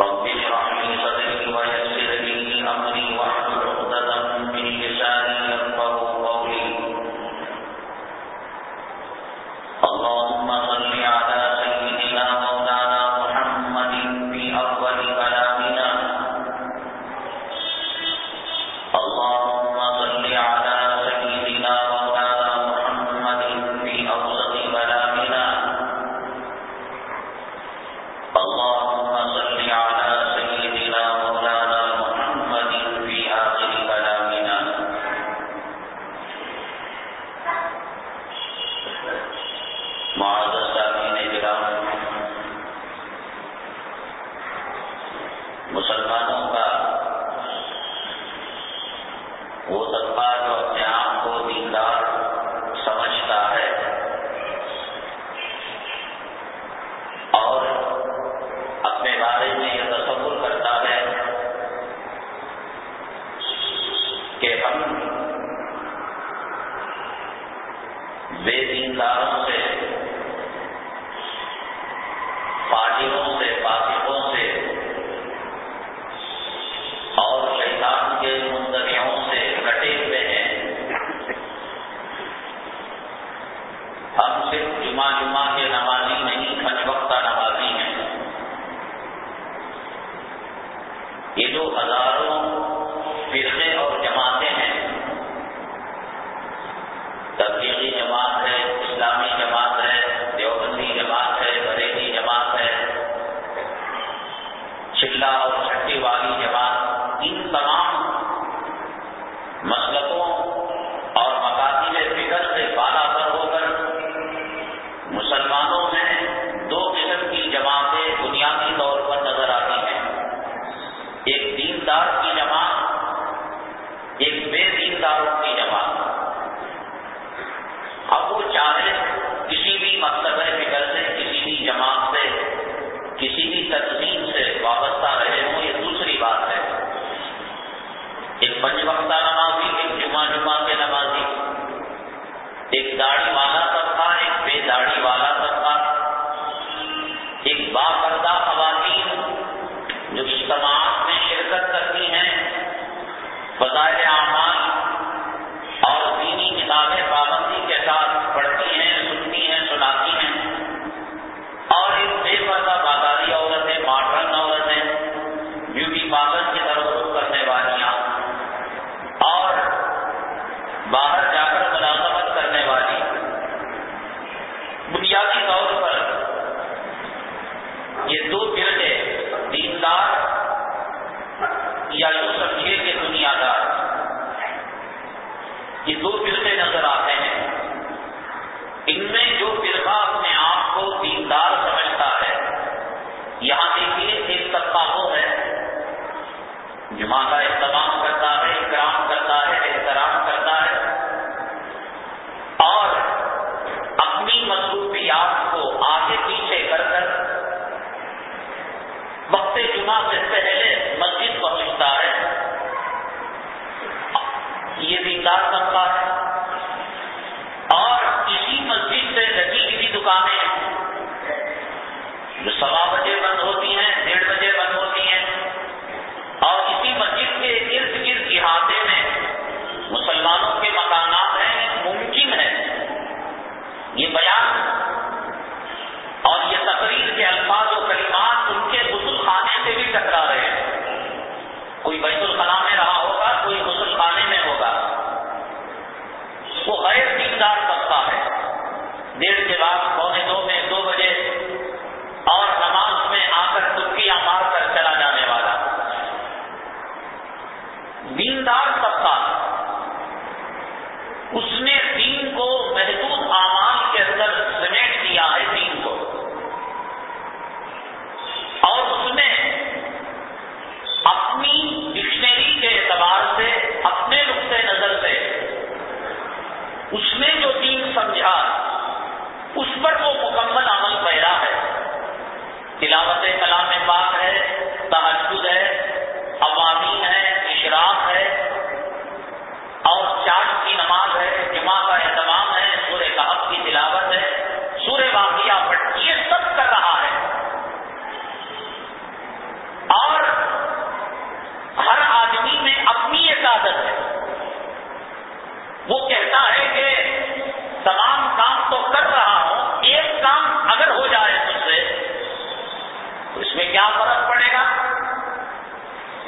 بہت اشرح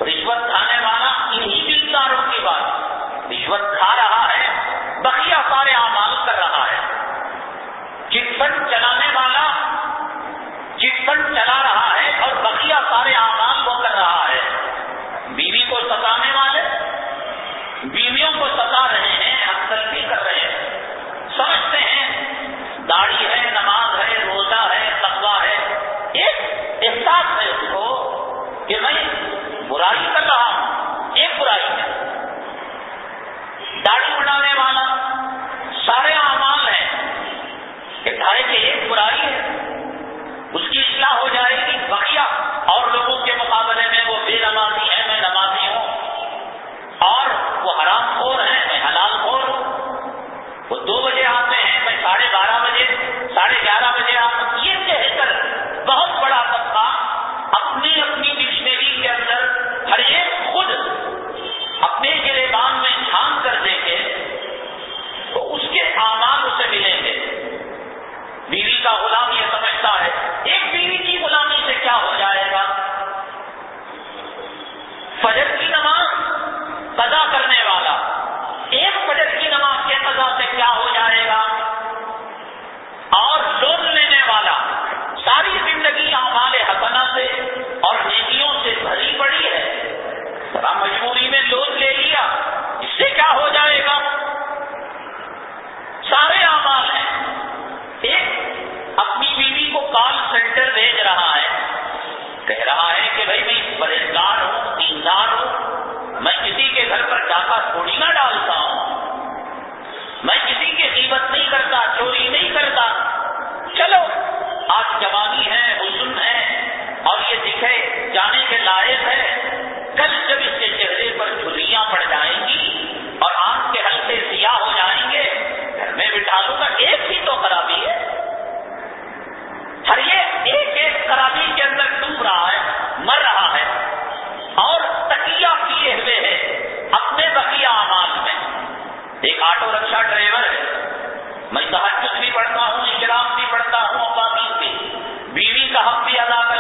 رشوت کھانے والا انہی دلداروں کی بات رشوت کھا رہا ہے، بقیہ سارے آمال کر رہا ہے۔ چٹ فنڈ چلانے والا، چٹ فنڈ چلا رہا ہے اور بقیہ سارے آمال وہ کر رہا ہے۔ بیوی کو ستانے والے، بیویوں کو ستا رہے ہیں، اکثر بھی کر رہے ہیں۔ سمجھتے ہیں، داڑھی ہے برائی کا کہا، ایک برائی ہے۔ داڑھی اڑانے والا، سارے اعمال ہیں، کہ دھارے کے ایک برائی ہے۔ اس کی اصلاح ہو جائے گی۔ بقیہ اور لوگوں کے مقابلے میں وہ بے نمازی بیوی کا غلام یہ سمجھتا ہے۔ ایک بیوی کی غلامی سے کیا ہو جائے گا؟ فجر کی نماز قضا پرہیزگار ہوں، دیندار ہوں، میں کسی کے گھر پر ڈاکہ تھوڑی نہ ڈالتا ہوں۔ میں کسی کی قیمت نہیں کرتا، چوری نہیں کرتا۔ چلو، آج جوانی ہے، حسن ہے، اور یہ دکھے، جانے کے لائق ہے۔ کل جب اس کے چہرے پر جھلیاں پڑ جائیں گی اور آنکھ کے ہلکے سیاہ ہو جائیں گے، گھر میں بٹھا لوں گا، ایک ہی تو خرابی ہے۔ ہر ایک ایک ایک خرابی کے اندر ڈوب رہا ہے، مر رہا ایک آٹو رکشا ڈرائیور ہے۔ میں تحجد بھی پڑھتا ہوں شراب بھی پڑھتا ہوں اور بیوی کا حق بھی ادا کر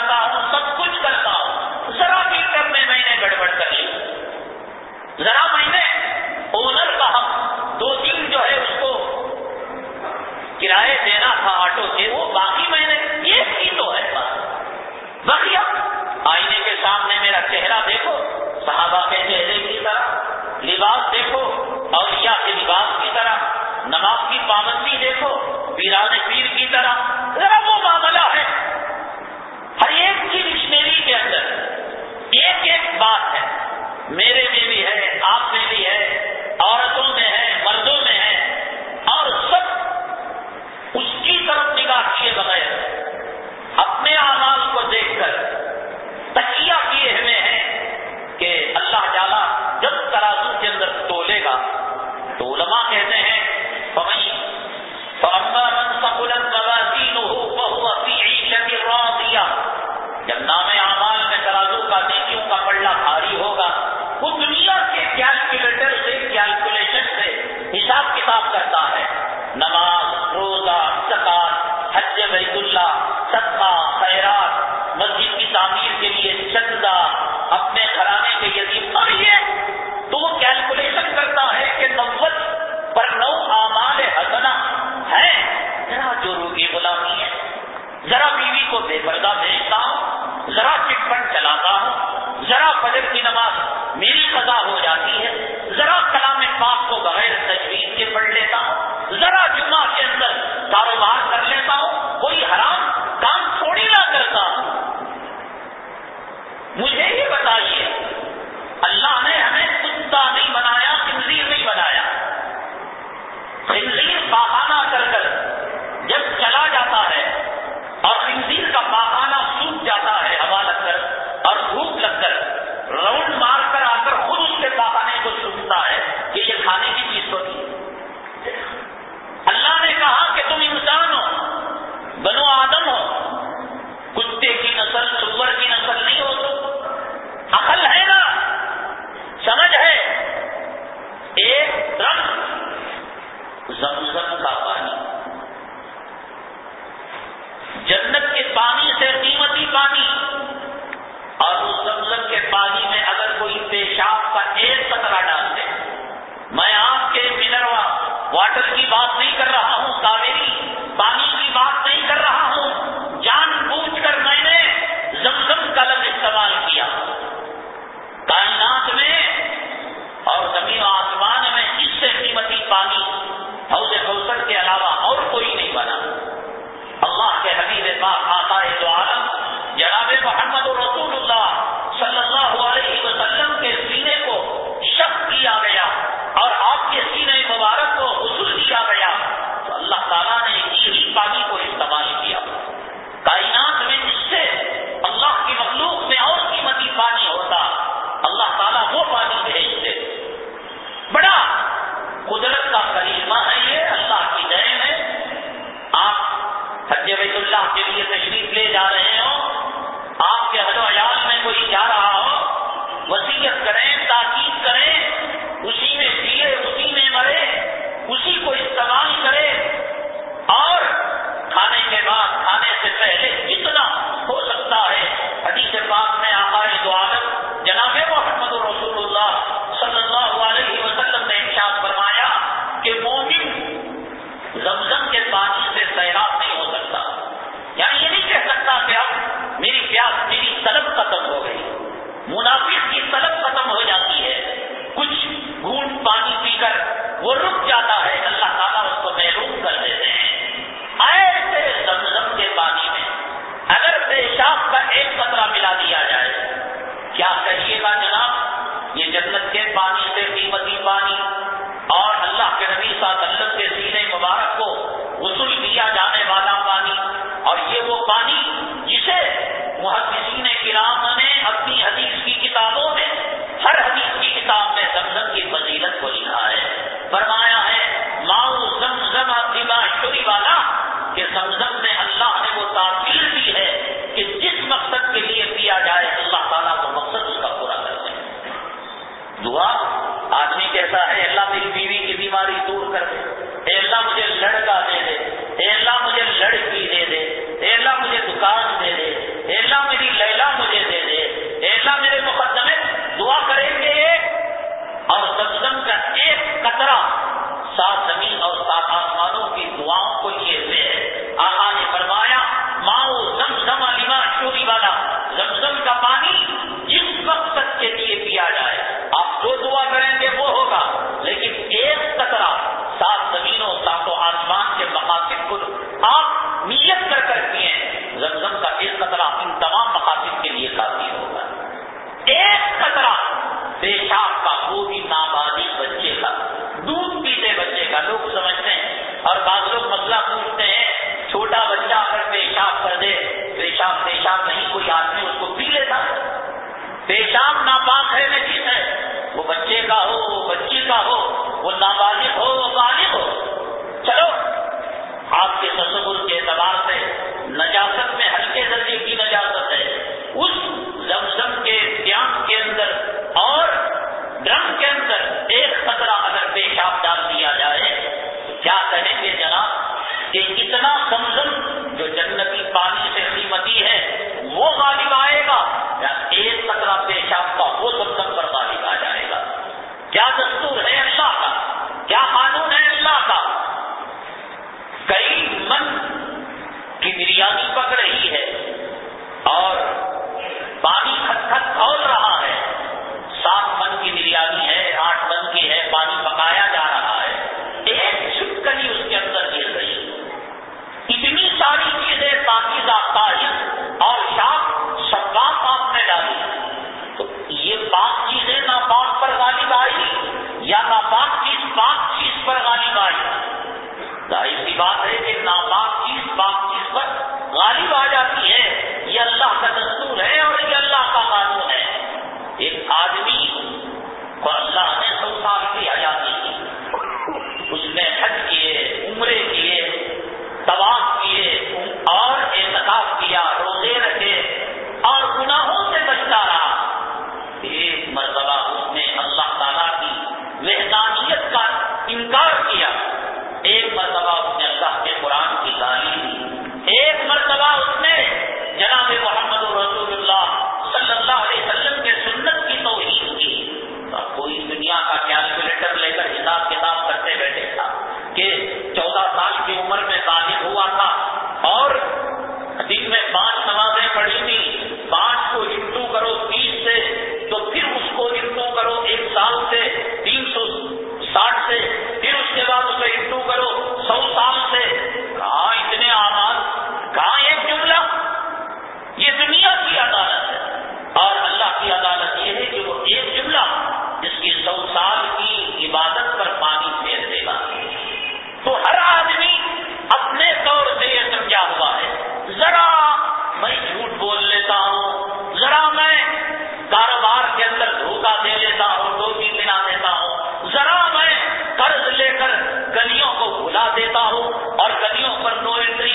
واٹر کی بات نہیں کر رہا ہوں کاویری پانی کی بات نہیں کر رہا ہوں منافق کی طلب ختم ہو جاتی ہے۔ کچھ گھونٹ پانی پی کر وہ رک جاتا ہے۔ اللہ تعالیٰ اس کو محروم کر دیتے ہیں۔ ایسے زمزم کے پانی میں۔ اگر پیشاب کا ایک قطرہ ملا دیا جائے، کیا کہیے گا جناب؟ یہ جنت کے پانی سے قیمتی پانی اور اللہ کے نبی صلی اللہ کے سینے مبارک کو غسل دیا جانے والا پانی اور یہ وہ پانی جسے محدثین کرام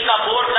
escapou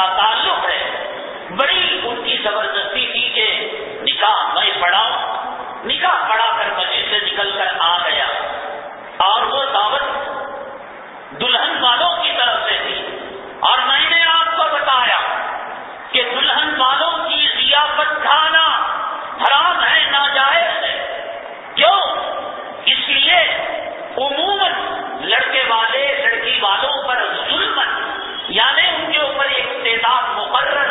کا تعلق ہے۔ بڑی ان کی زبردستی تھی کہ نکاح میں پڑھاؤ، نکاح پڑھا کر بچے سے نکل کر آ گیا۔ اور وہ دعوت دلہن والوں کی طرف سے تھی۔ اور میں نے آپ کو بتایا کہ دلہن والوں کی ضیافت کھانا حرام ہے، ناجائز ہے۔ کیوں؟ اس لیے عموماً لڑکے والے، لڑکی والوں மற்ற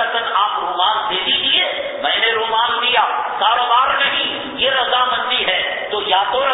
حقیقت آپ رومال دے دیجیے میں نے رومال دیا کاروبار نہیں، یہ رضامندی ہے۔ تو یا تو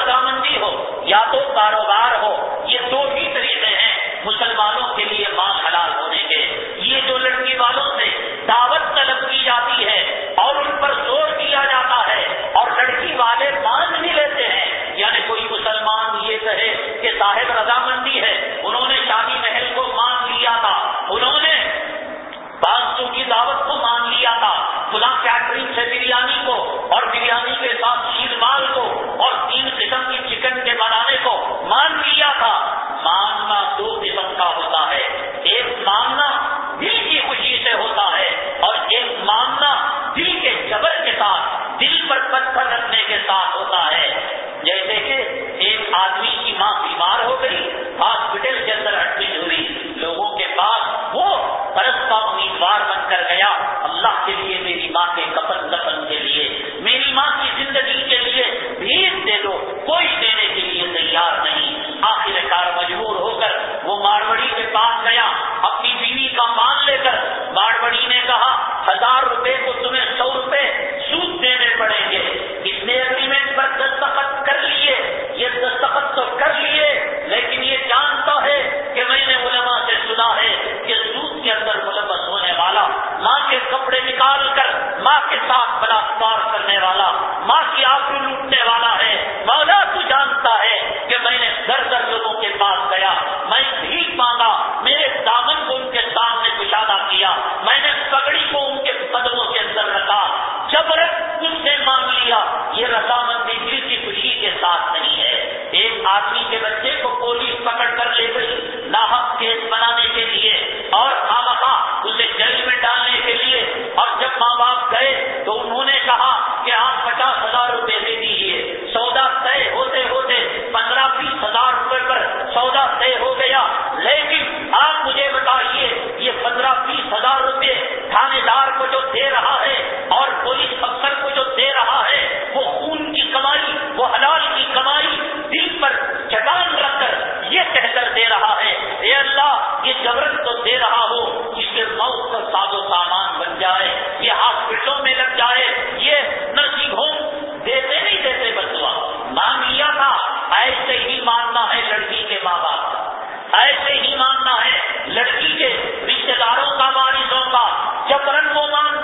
ایسے ہی ماننا ہے لڑکی کے رشتے داروں کا وارثوں کا جبرن کو مان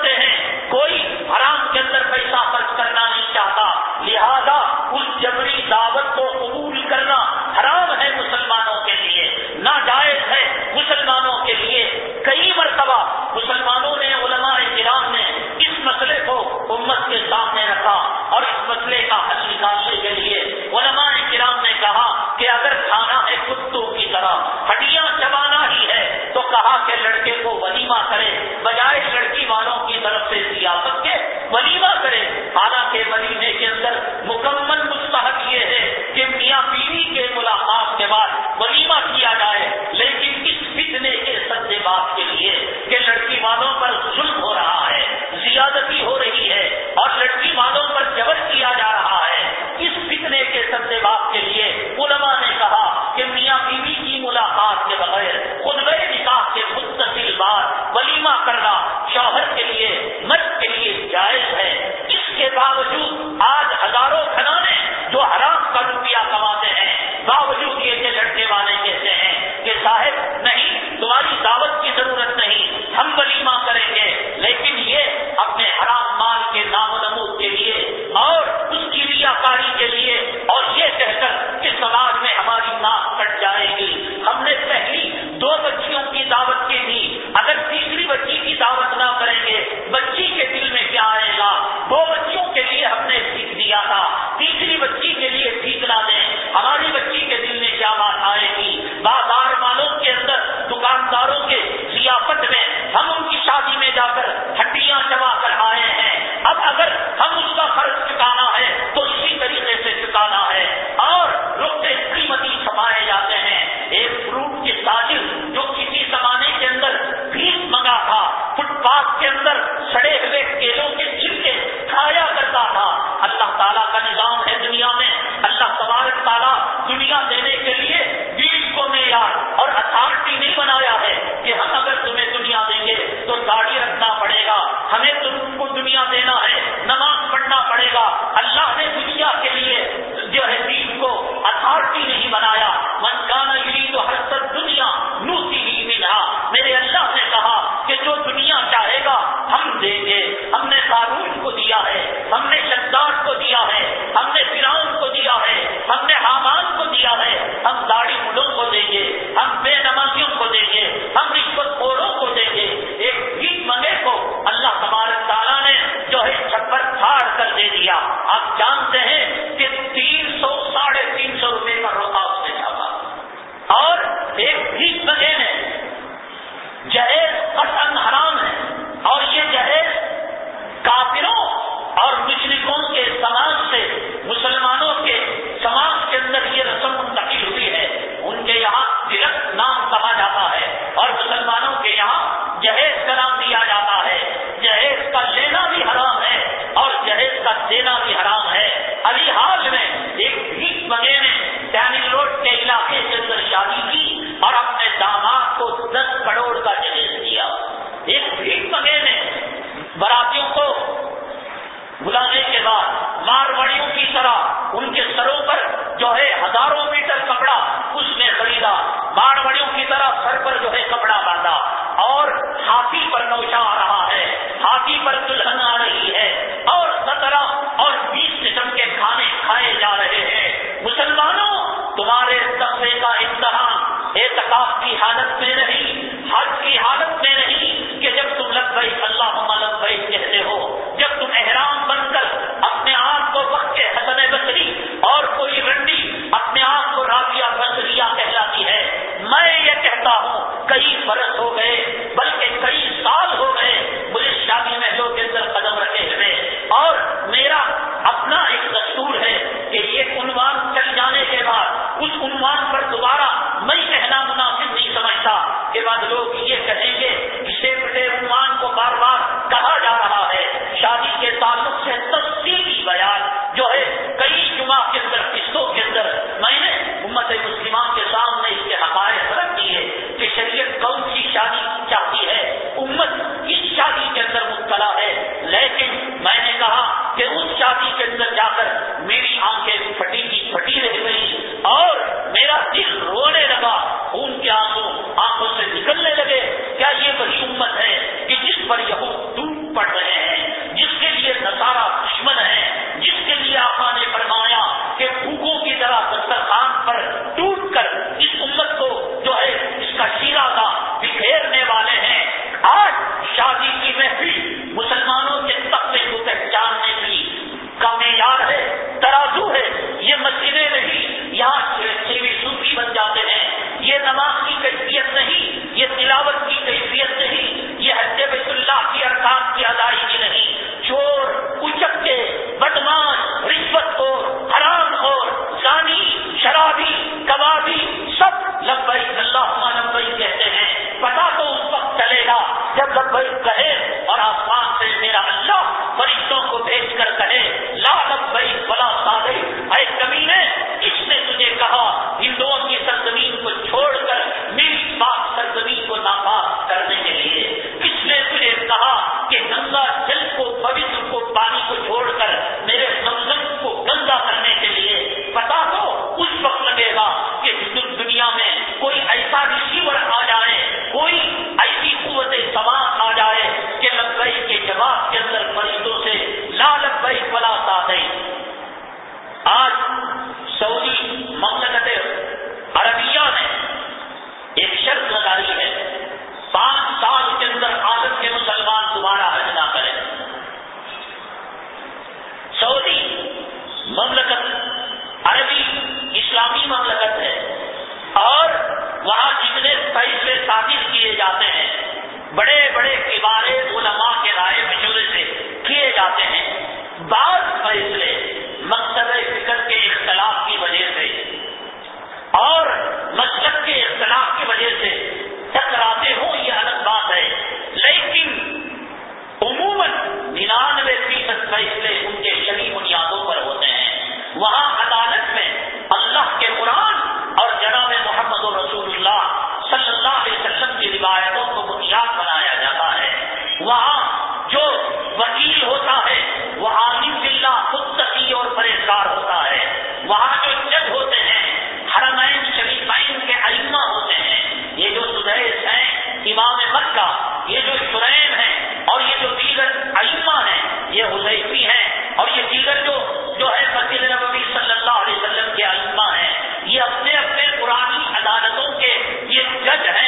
یہ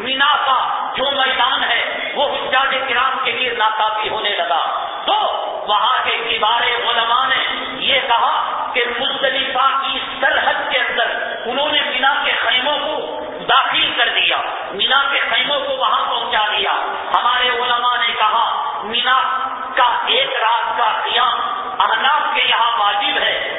مینا کا جو میدان ہے، وہ حجاج کرام کے لیے ناکافی ہونے لگا۔ تو وہاں کے کبارے علماء نے یہ کہا کہ مستلفہ کی سرحد کے اندر انہوں نے مینا کے خیموں کو داخل کر دیا۔ مینا کے خیموں کو وہاں پہنچا دیا۔ ہمارے علماء نے کہا، مینا کا ایک رات کا قیام احناف کے یہاں واجب ہے۔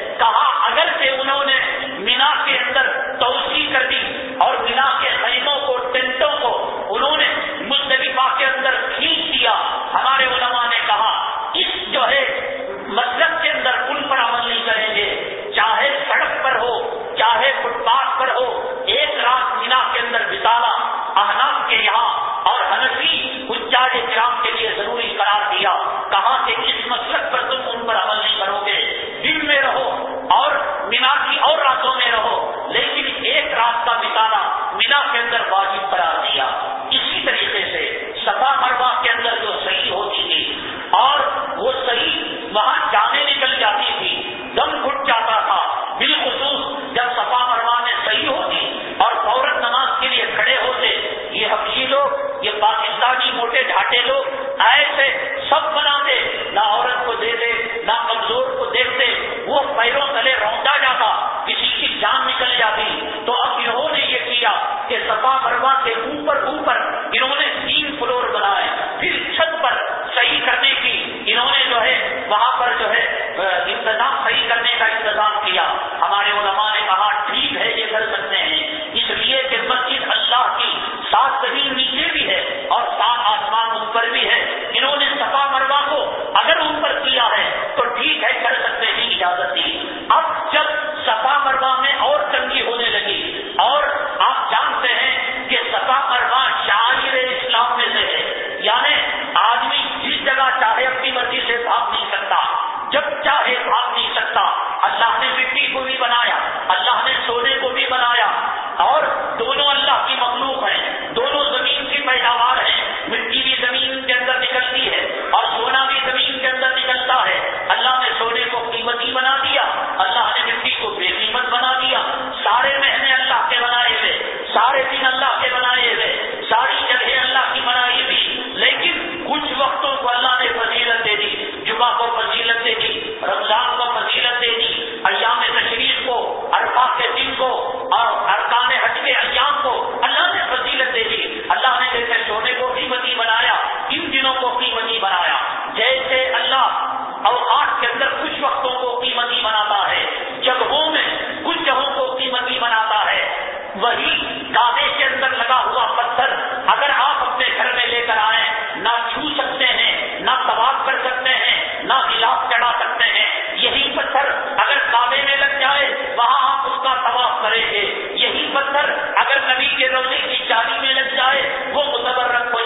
کریں گے یہی پتھر اگر نبی کے روزے کی شادی میں لگ جائے، وہ متبرک ہو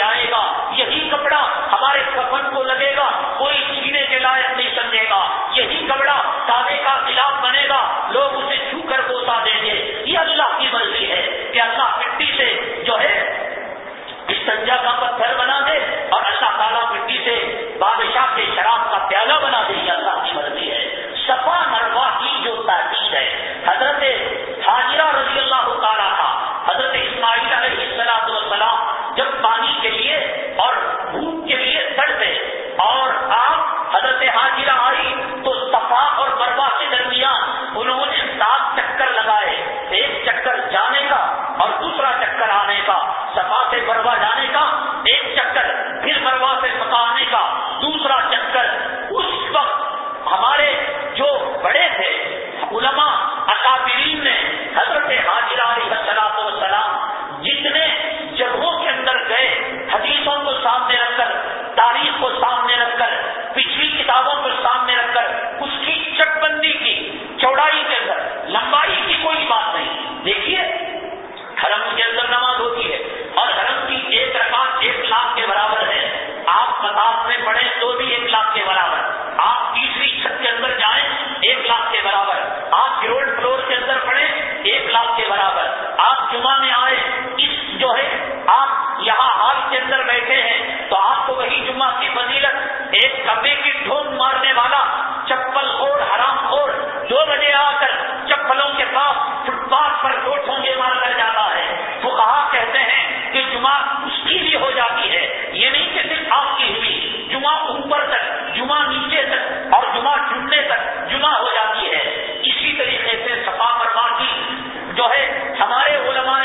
جو ہے ہمارے علماء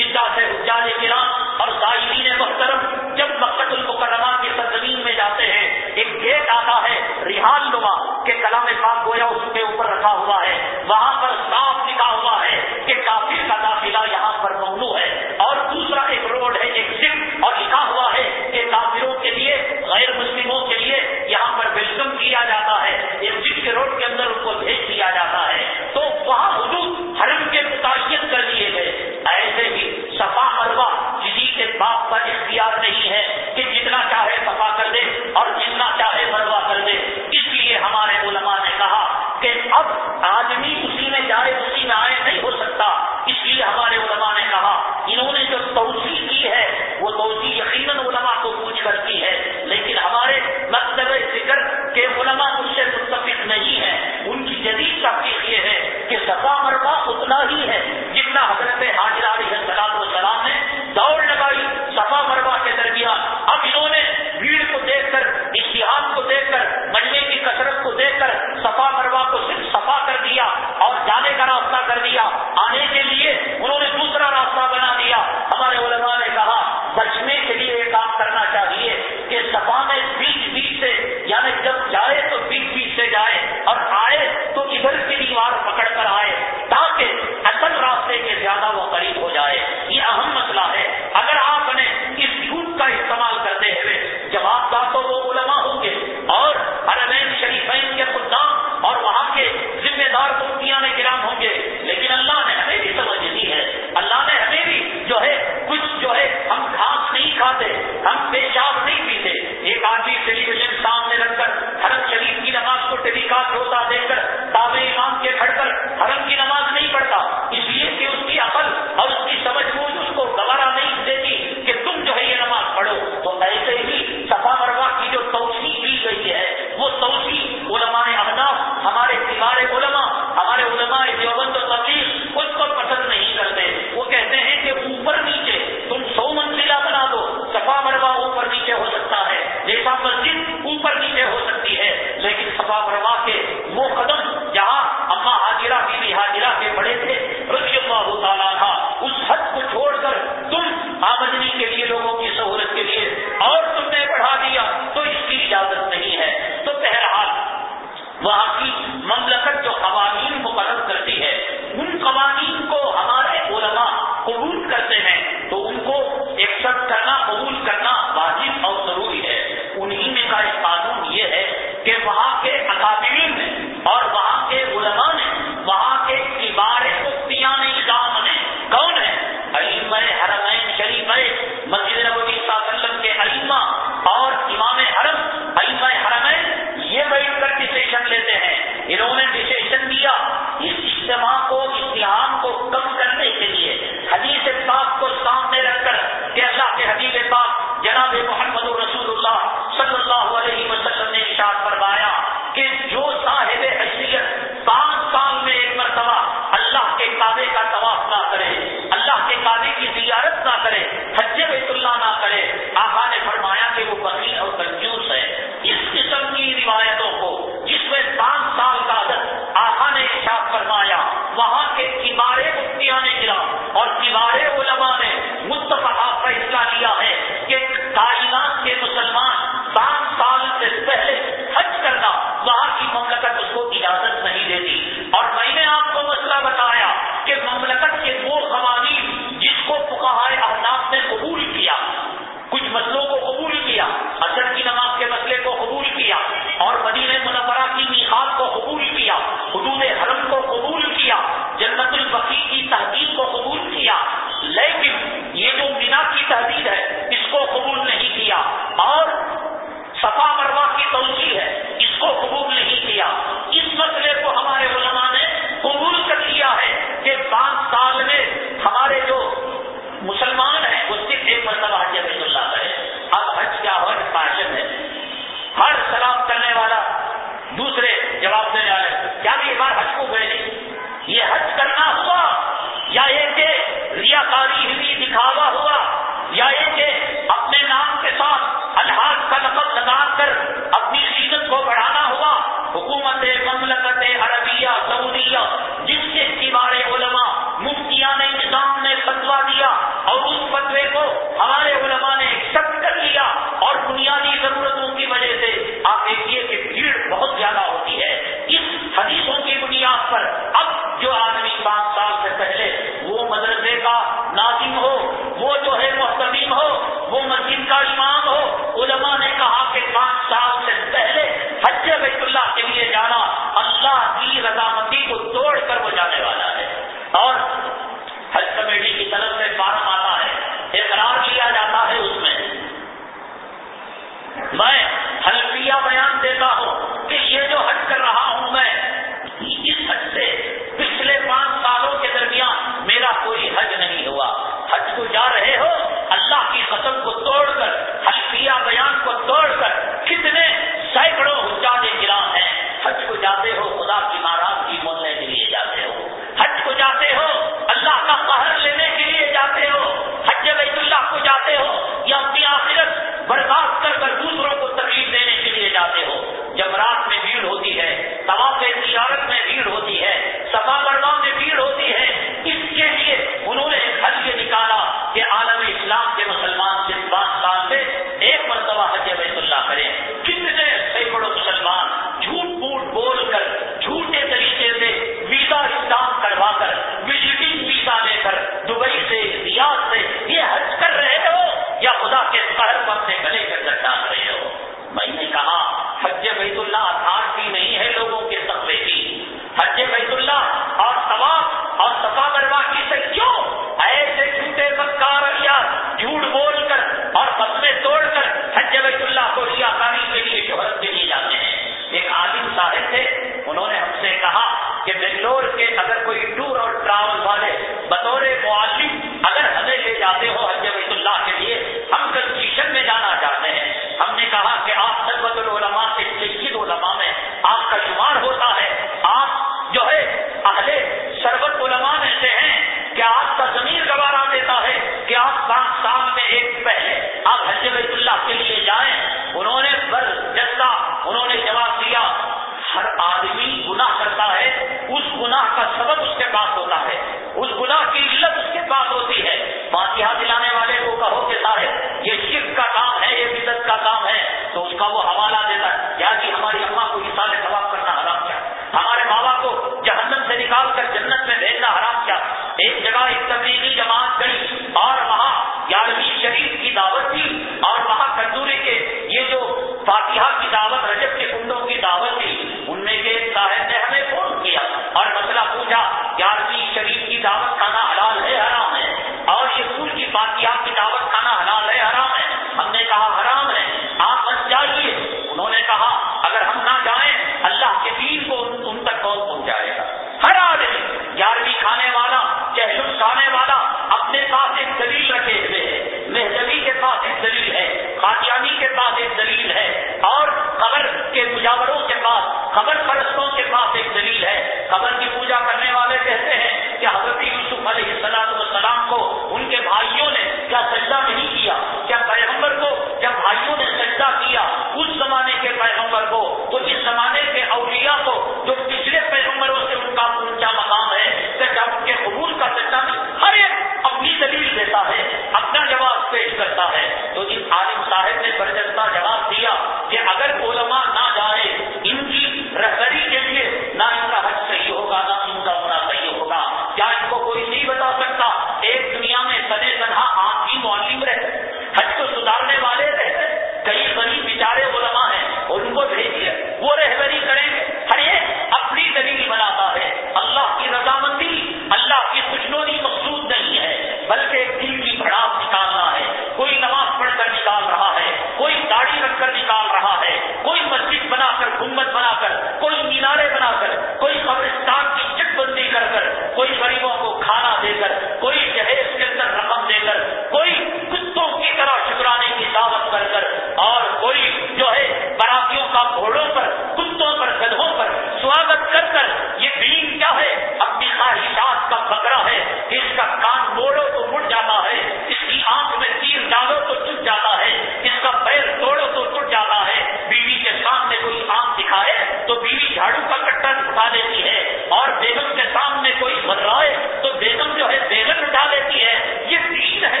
گاڑی رکھ کر نکال رہا ہے۔ کوئی مسجد بنا کر گنبد بنا کر، کوئی مینارے بنا کر، کوئی قبرستان کی چٹ بندی کر کر، کوئی غریبوں کو کھانا دے کر، کوئی جہیز کے اندر رقم دے کر، کوئی کتوں کی طرح شکرانے کی دعوت کر کر، اور کوئی جو ہے براتیوں کا گھوڑوں پر، کتوں پر، گدھوں پر سواگت کر کر، یہ دین کیا ہے؟ اپنی خواہشات کا بکرا ہے۔ اس کا کان موڑو تو مڑ جانا ہے، اس کی آنکھ میں تیر ڈالو تو چپ جاتا ہے۔ کا پیر توڑو تو ٹوٹ جاتا ہے، بیوی کے سامنے کوئی آم دکھائے تو بیوی جھاڑو کا کٹا اٹھا لیتی ہے اور بیگم کے سامنے کوئی بدلائے تو بیگم جو ہے بیگم اٹھا لیتی ہے۔ یہ دین ہے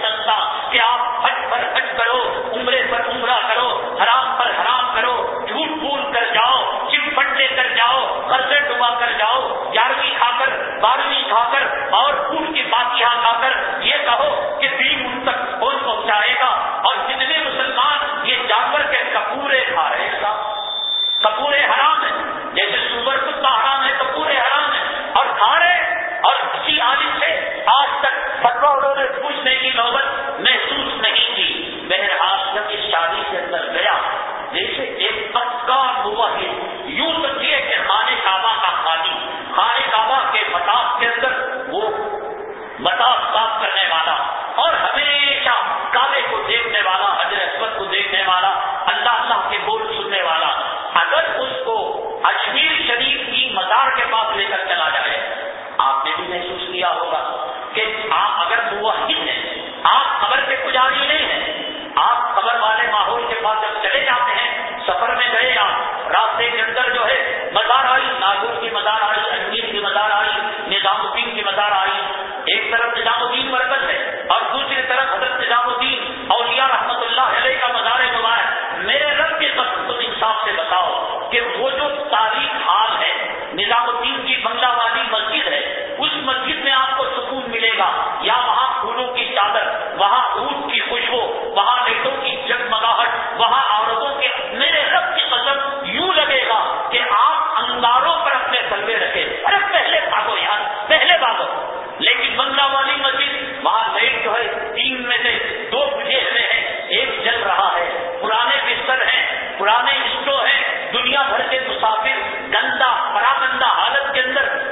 سنتا کہ آپ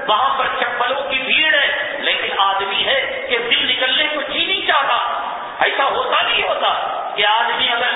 وہاں پر چپلوں کی بھیڑ ہے، لیکن آدمی ہے کہ دل نکلنے کو جی نہیں چاہتا۔ ایسا ہوتا نہیں ہوتا کہ آدمی اگر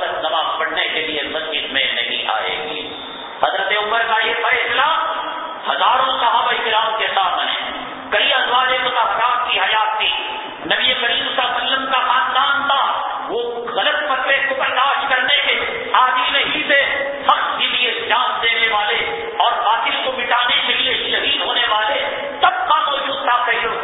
عورت نماز پڑھنے کے لیے مسجد میں نہیں آئے گی۔ حضرت عمر کا یہ فیصلہ ہزاروں صحابہ کرام کے سامنے کئی ازواج متحرات کی حیات تھی۔ نبی کریم صلی اللہ علیہ وسلم کا خاندان تھا۔ وہ غلط فتوے کو برداشت کرنے کے آدمی نہیں تھے۔ حق کے لیے جان دینے والے اور باطل کو مٹانے کے لیے شہید ہونے والے سب کا موجود تھا۔ پہلو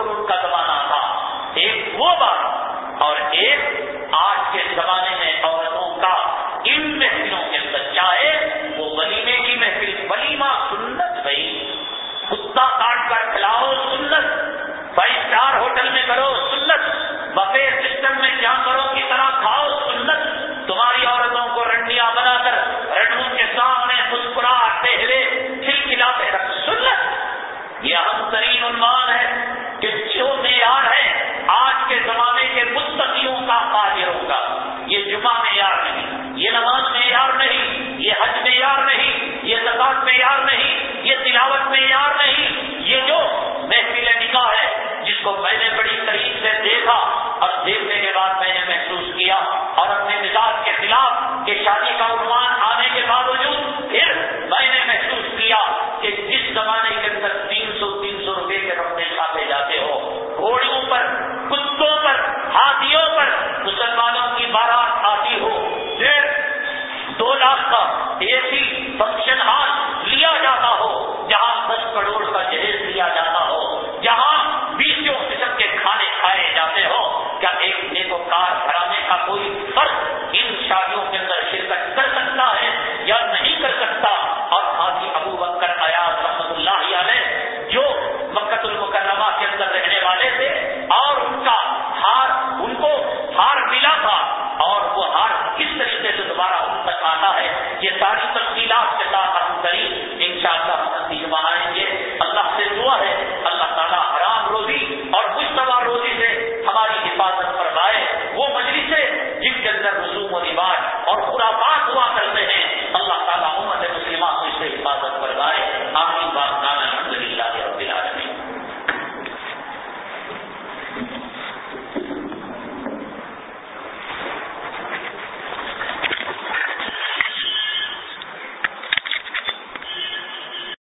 فائیو اسٹار ہوٹل میں کرو، سنت، بفے سسٹم میں کیا کرو کی طرح کھاؤ، سنت۔ تمہاری عورتوں کو رنڈیا بنا کر رنڈوں کے سامنے مسکرا ہوئے کھلکھلاتے رکھ سنت! یہ اہم ترین عنوان ہے کہ جو معیار ہے، آج کے زمانے کے مستقیوں کا قاہروں ہوگا۔ یہ جمعہ معیار نہیں، یہ نماز معیار نہیں، یہ حج معیار نہیں، یہ زکات معیار نہیں، یہ تلاوت معیار نہیں